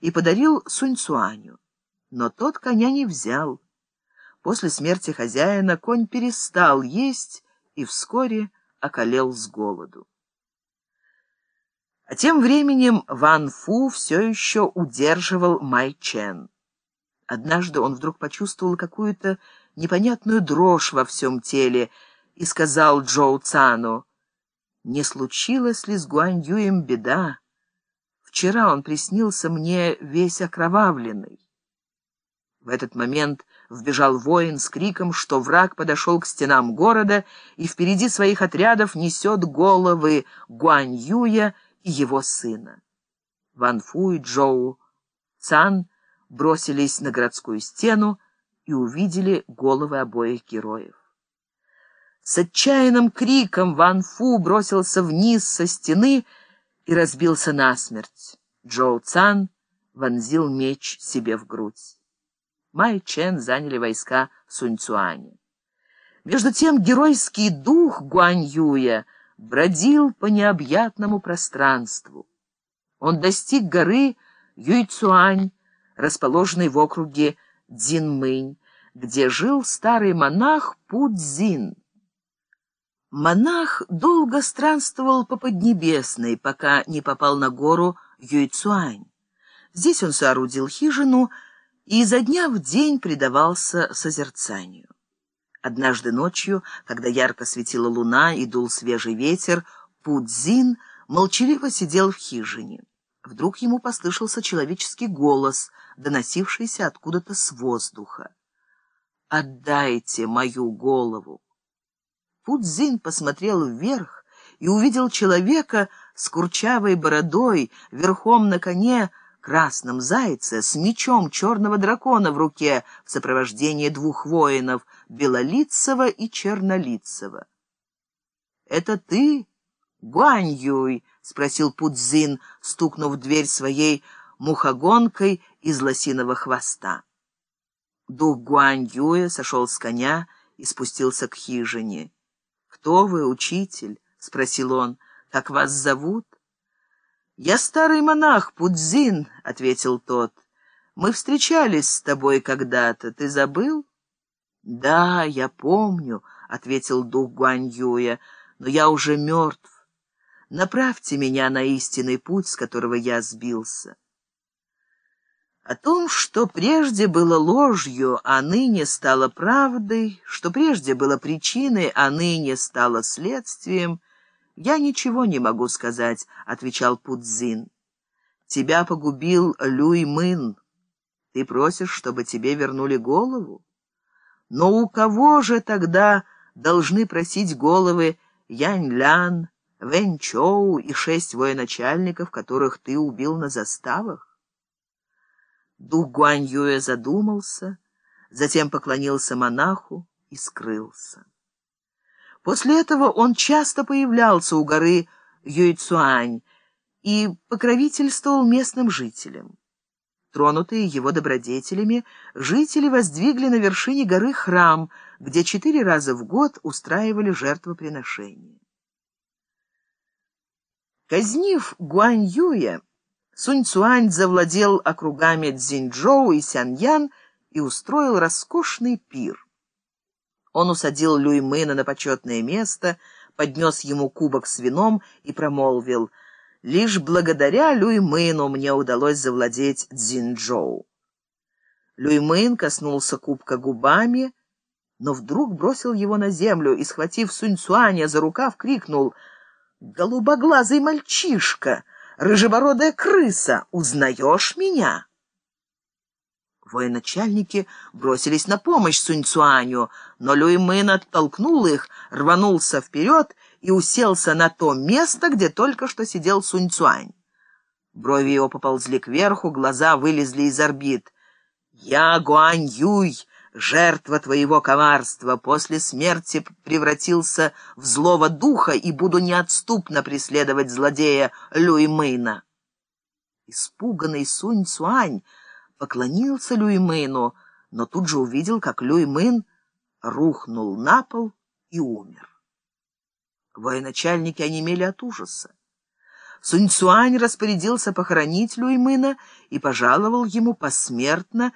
и подарил Сунь-Цуаню. Но тот коня не взял. После смерти хозяина конь перестал есть и вскоре околел с голоду. А тем временем Ван Фу все еще удерживал Май Чен. Однажды он вдруг почувствовал какую-то непонятную дрожь во всем теле и сказал Джоу Цану, «Не случилось ли с Гуань Юем беда? Вчера он приснился мне весь окровавленный». В этот момент вбежал воин с криком, что враг подошел к стенам города и впереди своих отрядов несет головы Гуань Юя и его сына. Ван Фу и Джоу Цан бросились на городскую стену и увидели головы обоих героев. С отчаянным криком Ван Фу бросился вниз со стены и разбился насмерть. Джоу Цан вонзил меч себе в грудь. Май Чен заняли войска Сунь Цуаня. Между тем геройский дух Гуань Юя бродил по необъятному пространству. Он достиг горы Юйцуань, расположенной в округе Дзинмынь, где жил старый монах Пудзин. Монах долго странствовал по Поднебесной, пока не попал на гору Юйцуань. Здесь он соорудил хижину и изо дня в день предавался созерцанию. Однажды ночью, когда ярко светила луна и дул свежий ветер, Пудзин молчаливо сидел в хижине. Вдруг ему послышался человеческий голос, доносившийся откуда-то с воздуха. «Отдайте мою голову!» Пудзин посмотрел вверх и увидел человека с курчавой бородой, верхом на коне, красном зайце, с мечом черного дракона в руке в сопровождении двух воинов, Белолицего и Чернолицего. «Это ты, Гуань Юй?» — спросил Пудзин, стукнув дверь своей мухогонкой из лосиного хвоста. Дух Гуань Юя сошел с коня и спустился к хижине. «Кто вы, учитель?» — спросил он. «Как вас зовут?» «Я старый монах Пудзин», — ответил тот. «Мы встречались с тобой когда-то. Ты забыл?» «Да, я помню», — ответил дух Гуань Юя, — «но я уже мертв. Направьте меня на истинный путь, с которого я сбился. О том, что прежде было ложью, а ныне стало правдой, что прежде было причиной, а ныне стало следствием, я ничего не могу сказать, — отвечал Пудзин. Тебя погубил Люй Мын. Ты просишь, чтобы тебе вернули голову? Но у кого же тогда должны просить головы Янь Лян, Вэнь Чоу и шесть военачальников, которых ты убил на заставах? Дух Гуань Юэ задумался, затем поклонился монаху и скрылся. После этого он часто появлялся у горы Юйцуань и покровительствовал местным жителям. Тронутые его добродетелями, жители воздвигли на вершине горы храм, где четыре раза в год устраивали жертвоприношения. Казнив Гуань Юя, Сунь Цуань завладел округами Цзиньчжоу и Сяньян и устроил роскошный пир. Он усадил Люймына на почетное место, поднес ему кубок с вином и промолвил «Лишь благодаря Люймыну мне удалось завладеть Цзиньчжоу». Люймын коснулся кубка губами, но вдруг бросил его на землю и, схватив Сунь Цуаня за рукав, крикнул — голубоглазый мальчишка, рыжебородая крыса, узнаешь меня?» Военачальники бросились на помощь Суньцуаню, но Люймын оттолкнул их, рванулся вперед и уселся на то место, где только что сидел Суньцуань. Брови его поползли кверху, глаза вылезли из орбит. «Я Гуань Юй!» Жертва твоего коварства, после смерти превратился в злого духа и буду неотступно преследовать злодея Люймына. Испуганный Сунь Цуань поклонился Люймыну, но тут же увидел, как Люймын рухнул на пол и умер. Военачальники онемели от ужаса. Сунь Цуань распорядился похоронить Люймына и пожаловал ему посмертно